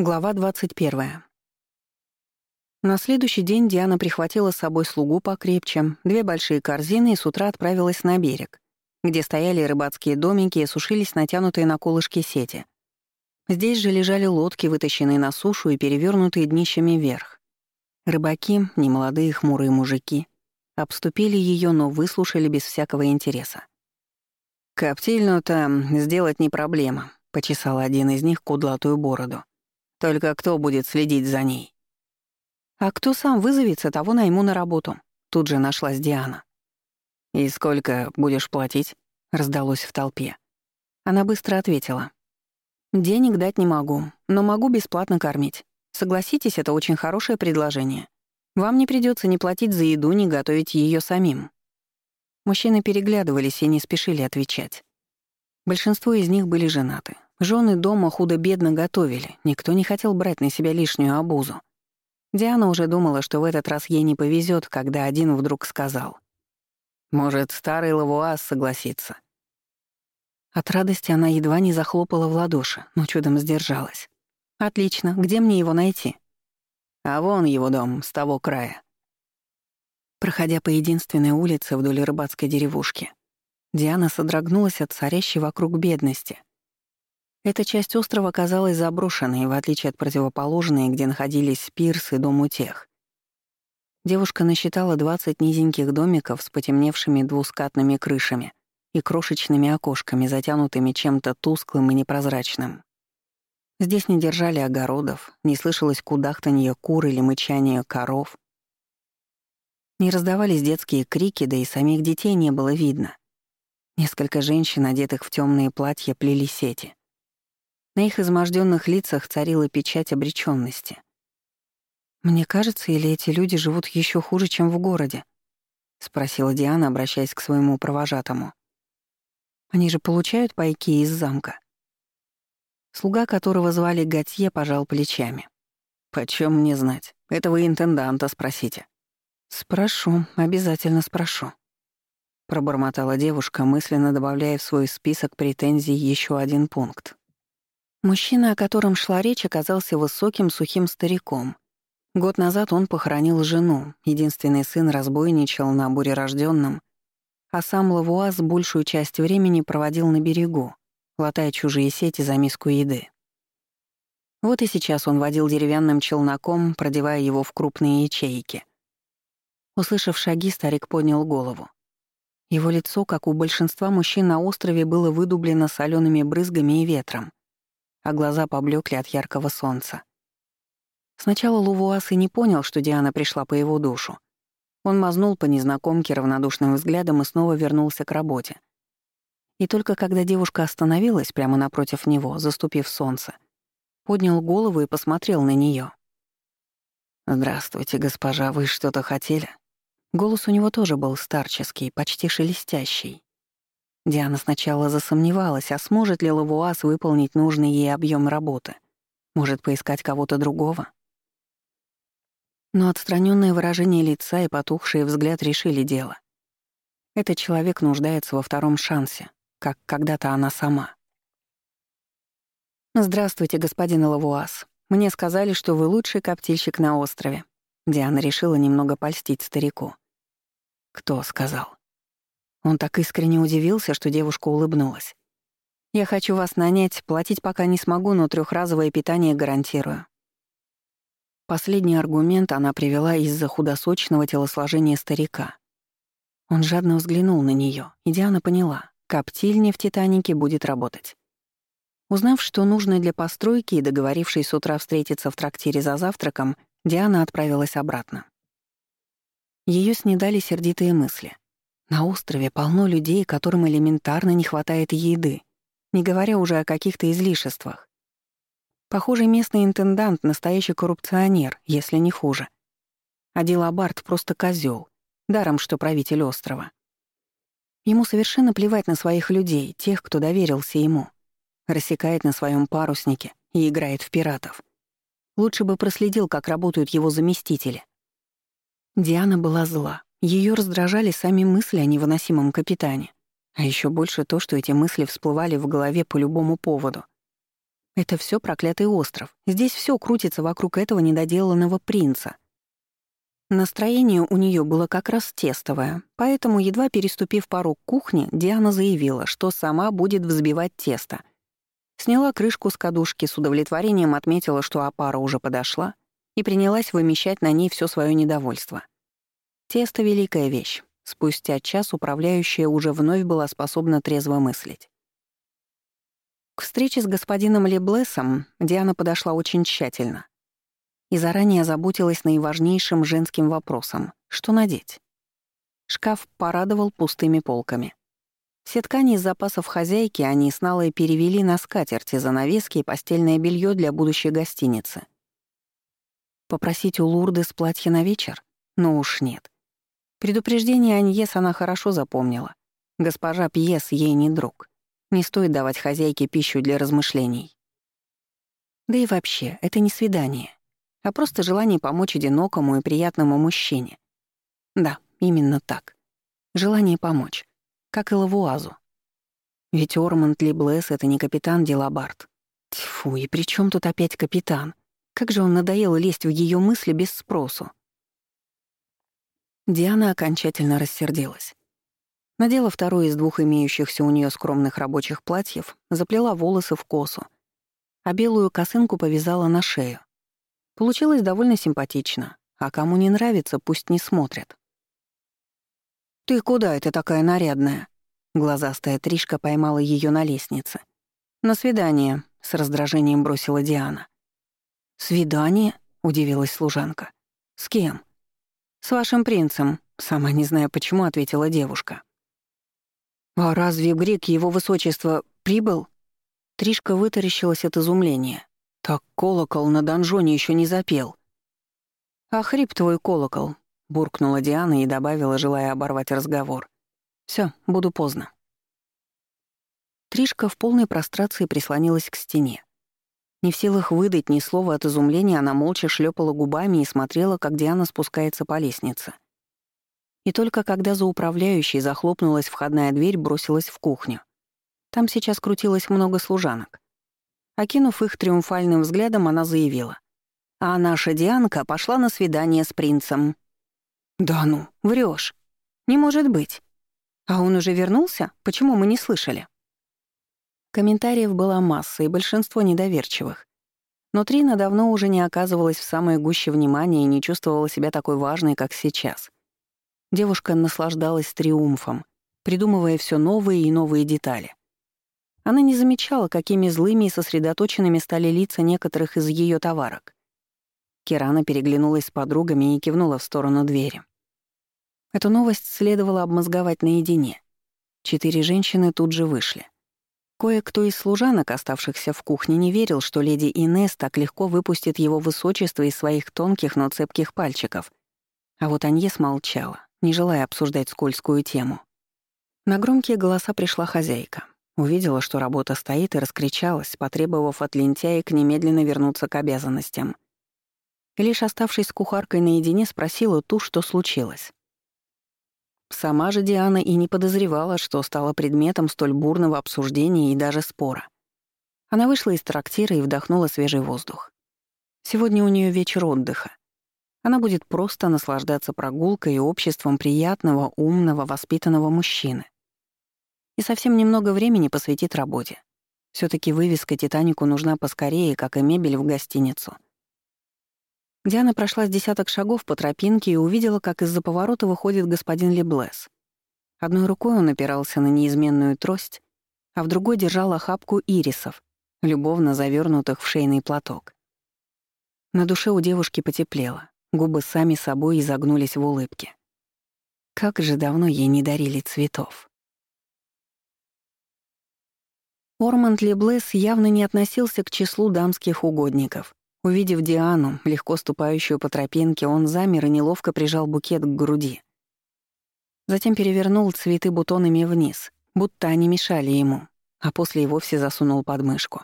Глава 21. На следующий день Диана прихватила с собой слугу покрепче, две большие корзины и с утра отправилась на берег, где стояли рыбацкие домики и сушились натянутые на колышки сети. Здесь же лежали лодки, вытащенные на сушу и перевернутые днищами вверх. Рыбаки, немолодые хмурые мужики, обступили ее, но выслушали без всякого интереса. «Коптильну-то сделать не проблема», — почесал один из них кудлатую бороду. Только кто будет следить за ней? А кто сам вызовется, того найму на работу. Тут же нашлась Диана. «И сколько будешь платить?» — раздалось в толпе. Она быстро ответила. «Денег дать не могу, но могу бесплатно кормить. Согласитесь, это очень хорошее предложение. Вам не придется ни платить за еду, ни готовить ее самим». Мужчины переглядывались и не спешили отвечать. Большинство из них были женаты, Жены дома худо-бедно готовили, никто не хотел брать на себя лишнюю обузу. Диана уже думала, что в этот раз ей не повезет, когда один вдруг сказал. «Может, старый Лавуаз согласится?» От радости она едва не захлопала в ладоши, но чудом сдержалась. «Отлично, где мне его найти?» «А вон его дом, с того края». Проходя по единственной улице вдоль рыбацкой деревушки, Диана содрогнулась от царящей вокруг бедности — эта часть острова казалась заброшенной, в отличие от противоположной, где находились пирс и дом утех. Девушка насчитала 20 низеньких домиков с потемневшими двускатными крышами и крошечными окошками, затянутыми чем-то тусклым и непрозрачным. Здесь не держали огородов, не слышалось кудахтанье кур или мычание коров. Не раздавались детские крики, да и самих детей не было видно. Несколько женщин, одетых в темные платья, плели сети. На их изможденных лицах царила печать обреченности. «Мне кажется, или эти люди живут еще хуже, чем в городе?» — спросила Диана, обращаясь к своему провожатому. «Они же получают пайки из замка». Слуга, которого звали Готье, пожал плечами. «Почем мне знать? Этого интенданта спросите». «Спрошу, обязательно спрошу», — пробормотала девушка, мысленно добавляя в свой список претензий еще один пункт. Мужчина, о котором шла речь, оказался высоким, сухим стариком. Год назад он похоронил жену, единственный сын разбойничал на бурерожденном, а сам Лавуаз большую часть времени проводил на берегу, латая чужие сети за миску еды. Вот и сейчас он водил деревянным челноком, продевая его в крупные ячейки. Услышав шаги, старик поднял голову. Его лицо, как у большинства мужчин на острове, было выдублено солеными брызгами и ветром а глаза поблекли от яркого солнца. Сначала Лувуас и не понял, что Диана пришла по его душу. Он мазнул по незнакомке равнодушным взглядом и снова вернулся к работе. И только когда девушка остановилась прямо напротив него, заступив солнце, поднял голову и посмотрел на нее. «Здравствуйте, госпожа, вы что-то хотели?» Голос у него тоже был старческий, почти шелестящий. Диана сначала засомневалась, а сможет ли Лавуаз выполнить нужный ей объем работы. Может, поискать кого-то другого? Но отстраненное выражение лица и потухший взгляд решили дело. Этот человек нуждается во втором шансе, как когда-то она сама. «Здравствуйте, господин Лавуаз. Мне сказали, что вы лучший коптильщик на острове». Диана решила немного польстить старику. «Кто сказал?» Он так искренне удивился, что девушка улыбнулась. «Я хочу вас нанять, платить пока не смогу, но трехразовое питание гарантирую». Последний аргумент она привела из-за худосочного телосложения старика. Он жадно взглянул на нее, и Диана поняла, коптильня в «Титанике» будет работать. Узнав, что нужно для постройки и договорившись с утра встретиться в трактире за завтраком, Диана отправилась обратно. Ее снедали сердитые мысли. На острове полно людей, которым элементарно не хватает еды, не говоря уже о каких-то излишествах. Похоже, местный интендант — настоящий коррупционер, если не хуже. А Дилабард просто козел, даром что правитель острова. Ему совершенно плевать на своих людей, тех, кто доверился ему. Рассекает на своем паруснике и играет в пиратов. Лучше бы проследил, как работают его заместители. Диана была зла. Ее раздражали сами мысли о невыносимом капитане, а еще больше то, что эти мысли всплывали в голове по любому поводу. Это все проклятый остров. Здесь все крутится вокруг этого недоделанного принца. Настроение у нее было как раз тестовое, поэтому, едва переступив порог кухни, Диана заявила, что сама будет взбивать тесто. Сняла крышку с кадушки, с удовлетворением отметила, что опара уже подошла, и принялась вымещать на ней все свое недовольство. Тесто — великая вещь. Спустя час управляющая уже вновь была способна трезво мыслить. К встрече с господином Леблесом Диана подошла очень тщательно и заранее озаботилась наиважнейшим женским вопросом — что надеть. Шкаф порадовал пустыми полками. Все ткани из запасов хозяйки они с Налой перевели на скатерти, занавески и постельное белье для будущей гостиницы. Попросить у Лурды с платья на вечер? Ну уж нет. Предупреждение Аньес она хорошо запомнила. Госпожа Пьес ей не друг. Не стоит давать хозяйке пищу для размышлений. Да и вообще, это не свидание, а просто желание помочь одинокому и приятному мужчине. Да, именно так. Желание помочь. Как и Лавуазу. Ведь Ормонд Либлес — это не капитан Дилабард. Тьфу, и при чем тут опять капитан? Как же он надоел лезть в ее мысли без спросу. Диана окончательно рассердилась. Надела второе из двух имеющихся у нее скромных рабочих платьев, заплела волосы в косу, а белую косынку повязала на шею. Получилось довольно симпатично, а кому не нравится, пусть не смотрят. «Ты куда это такая нарядная?» Глазастая Тришка поймала ее на лестнице. «На свидание», — с раздражением бросила Диана. «Свидание?» — удивилась служанка. «С кем?» «С вашим принцем», — сама не зная почему, ответила девушка. «А разве Грек, его высочество, прибыл?» Тришка вытаращилась от изумления. «Так колокол на донжоне еще не запел». «А хрип твой колокол», — буркнула Диана и добавила, желая оборвать разговор. Все, буду поздно». Тришка в полной прострации прислонилась к стене. Не в силах выдать ни слова от изумления, она молча шлепала губами и смотрела, как Диана спускается по лестнице. И только когда за управляющей захлопнулась входная дверь, бросилась в кухню. Там сейчас крутилось много служанок. Окинув их триумфальным взглядом, она заявила. «А наша Дианка пошла на свидание с принцем». «Да ну, врешь. Не может быть. А он уже вернулся? Почему мы не слышали?» Комментариев была масса, и большинство недоверчивых. Но Трина давно уже не оказывалась в самой гуще внимания и не чувствовала себя такой важной, как сейчас. Девушка наслаждалась триумфом, придумывая все новые и новые детали. Она не замечала, какими злыми и сосредоточенными стали лица некоторых из ее товарок. Кирана переглянулась с подругами и кивнула в сторону двери. Эту новость следовало обмозговать наедине. Четыре женщины тут же вышли. Кое-кто из служанок, оставшихся в кухне, не верил, что леди Инесс так легко выпустит его высочество из своих тонких, но цепких пальчиков. А вот Аньес молчала, не желая обсуждать скользкую тему. На громкие голоса пришла хозяйка. Увидела, что работа стоит, и раскричалась, потребовав от лентяек немедленно вернуться к обязанностям. Лишь оставшись с кухаркой наедине, спросила ту, что случилось. Сама же Диана и не подозревала, что стала предметом столь бурного обсуждения и даже спора. Она вышла из трактира и вдохнула свежий воздух. Сегодня у нее вечер отдыха. Она будет просто наслаждаться прогулкой и обществом приятного, умного, воспитанного мужчины. И совсем немного времени посвятит работе. все таки вывеска «Титанику» нужна поскорее, как и мебель в гостиницу — Диана прошла с десяток шагов по тропинке и увидела, как из-за поворота выходит господин Леблес. Одной рукой он опирался на неизменную трость, а в другой держал охапку ирисов, любовно завернутых в шейный платок. На душе у девушки потеплело, губы сами собой изогнулись в улыбке. Как же давно ей не дарили цветов. Орманд Леблес явно не относился к числу дамских угодников. Увидев Диану, легко ступающую по тропинке, он замер и неловко прижал букет к груди. Затем перевернул цветы бутонами вниз, будто они мешали ему, а после и вовсе засунул под мышку.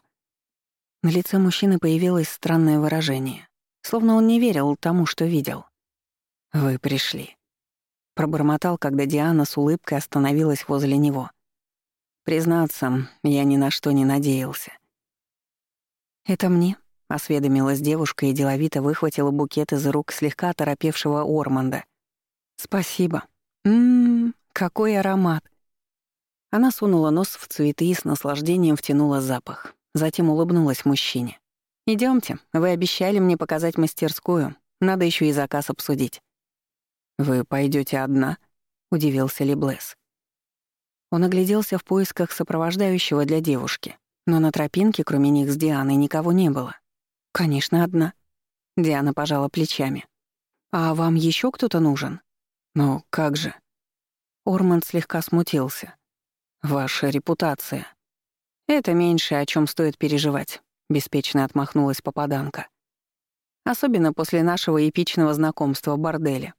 На лице мужчины появилось странное выражение, словно он не верил тому, что видел. «Вы пришли», — пробормотал, когда Диана с улыбкой остановилась возле него. «Признаться, я ни на что не надеялся. «Это мне?» — осведомилась девушка и деловито выхватила букет из рук слегка оторопевшего Орманда. «Спасибо. Ммм, какой аромат!» Она сунула нос в цветы и с наслаждением втянула запах. Затем улыбнулась мужчине. Идемте, вы обещали мне показать мастерскую. Надо еще и заказ обсудить». «Вы пойдете одна?» — удивился Леблес. Он огляделся в поисках сопровождающего для девушки, но на тропинке, кроме них с Дианой, никого не было. «Конечно, одна». Диана пожала плечами. «А вам еще кто-то нужен?» «Ну, как же?» Орманд слегка смутился. «Ваша репутация. Это меньше, о чем стоит переживать», — беспечно отмахнулась попаданка. «Особенно после нашего эпичного знакомства в борделе.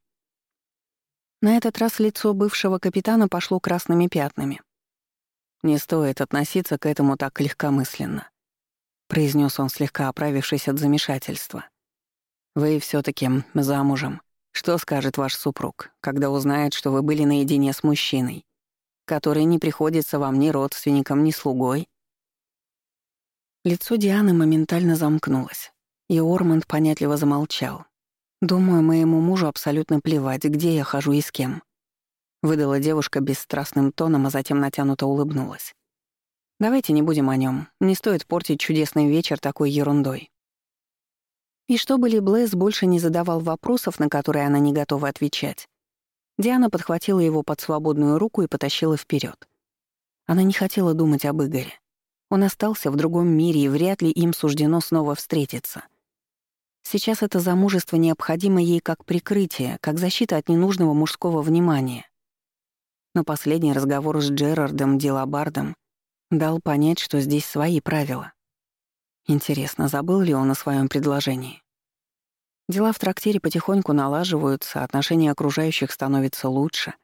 На этот раз лицо бывшего капитана пошло красными пятнами. «Не стоит относиться к этому так легкомысленно», — произнес он, слегка оправившись от замешательства. «Вы все таки замужем. Что скажет ваш супруг, когда узнает, что вы были наедине с мужчиной, который не приходится вам ни родственником, ни слугой?» Лицо Дианы моментально замкнулось, и Орманд понятливо замолчал, «Думаю, моему мужу абсолютно плевать, где я хожу и с кем», — выдала девушка бесстрастным тоном, а затем натянуто улыбнулась. «Давайте не будем о нем. Не стоит портить чудесный вечер такой ерундой». И чтобы Ли Блэс больше не задавал вопросов, на которые она не готова отвечать, Диана подхватила его под свободную руку и потащила вперед. Она не хотела думать об Игоре. Он остался в другом мире, и вряд ли им суждено снова встретиться — Сейчас это замужество необходимо ей как прикрытие, как защита от ненужного мужского внимания. Но последний разговор с Джерардом Дилабардом дал понять, что здесь свои правила. Интересно, забыл ли он о своем предложении? Дела в трактире потихоньку налаживаются, отношения окружающих становятся лучше.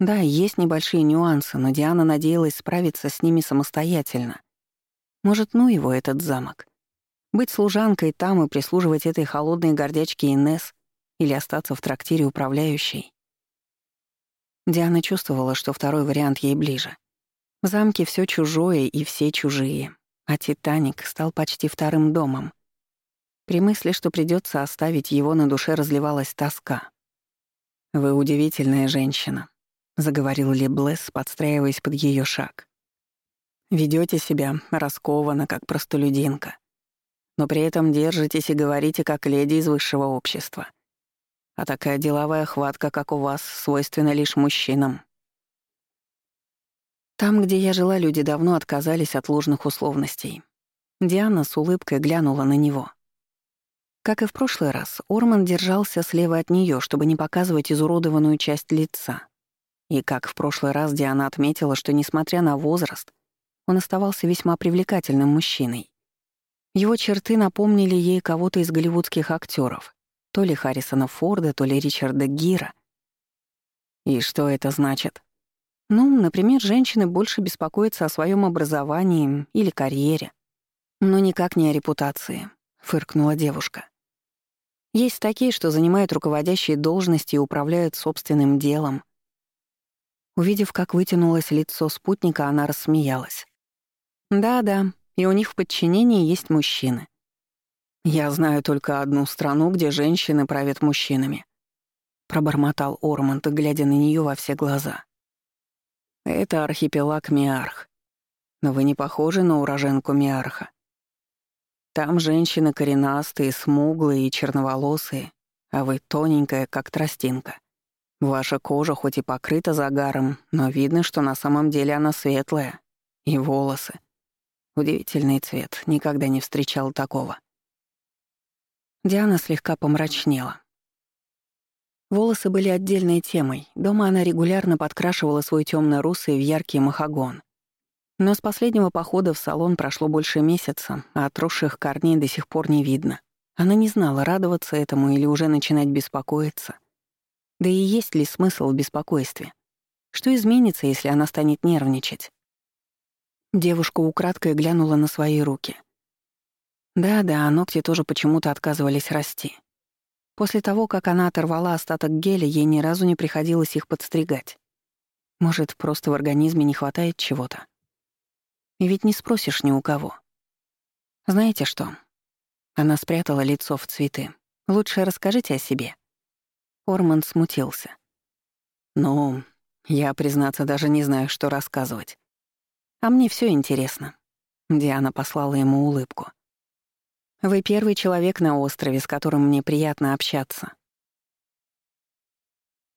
Да, есть небольшие нюансы, но Диана надеялась справиться с ними самостоятельно. Может, ну его этот замок. Быть служанкой там и прислуживать этой холодной гордячке Инесс или остаться в трактире управляющей. Диана чувствовала, что второй вариант ей ближе. В замке все чужое и все чужие, а «Титаник» стал почти вторым домом. При мысли, что придется оставить его, на душе разливалась тоска. «Вы удивительная женщина», — заговорил Леблес, подстраиваясь под ее шаг. Ведете себя раскованно, как простолюдинка но при этом держитесь и говорите как леди из высшего общества. А такая деловая хватка, как у вас, свойственна лишь мужчинам. Там, где я жила, люди давно отказались от ложных условностей. Диана с улыбкой глянула на него. Как и в прошлый раз, Орман держался слева от нее, чтобы не показывать изуродованную часть лица. И как в прошлый раз Диана отметила, что, несмотря на возраст, он оставался весьма привлекательным мужчиной. Его черты напомнили ей кого-то из голливудских актеров, то ли Харрисона Форда, то ли Ричарда Гира. И что это значит? Ну, например, женщины больше беспокоятся о своем образовании или карьере, но никак не о репутации, фыркнула девушка. Есть такие, что занимают руководящие должности и управляют собственным делом. Увидев, как вытянулось лицо спутника, она рассмеялась. «Да-да, и у них в подчинении есть мужчины. Я знаю только одну страну, где женщины правят мужчинами. Пробормотал Орманд, глядя на нее во все глаза. Это архипелаг Миарх. Но вы не похожи на уроженку Миарха. Там женщины коренастые, смуглые и черноволосые, а вы тоненькая, как тростинка. Ваша кожа хоть и покрыта загаром, но видно, что на самом деле она светлая. И волосы. Удивительный цвет, никогда не встречал такого. Диана слегка помрачнела. Волосы были отдельной темой. Дома она регулярно подкрашивала свой темно русый в яркий махагон. Но с последнего похода в салон прошло больше месяца, а отросших корней до сих пор не видно. Она не знала, радоваться этому или уже начинать беспокоиться. Да и есть ли смысл в беспокойстве? Что изменится, если она станет нервничать? Девушка украдкой глянула на свои руки. Да-да, ногти тоже почему-то отказывались расти. После того, как она оторвала остаток геля, ей ни разу не приходилось их подстригать. Может, просто в организме не хватает чего-то? И ведь не спросишь ни у кого. Знаете что? Она спрятала лицо в цветы. Лучше расскажите о себе. Орман смутился. Ну, я, признаться, даже не знаю, что рассказывать. А мне все интересно. Диана послала ему улыбку. Вы первый человек на острове, с которым мне приятно общаться.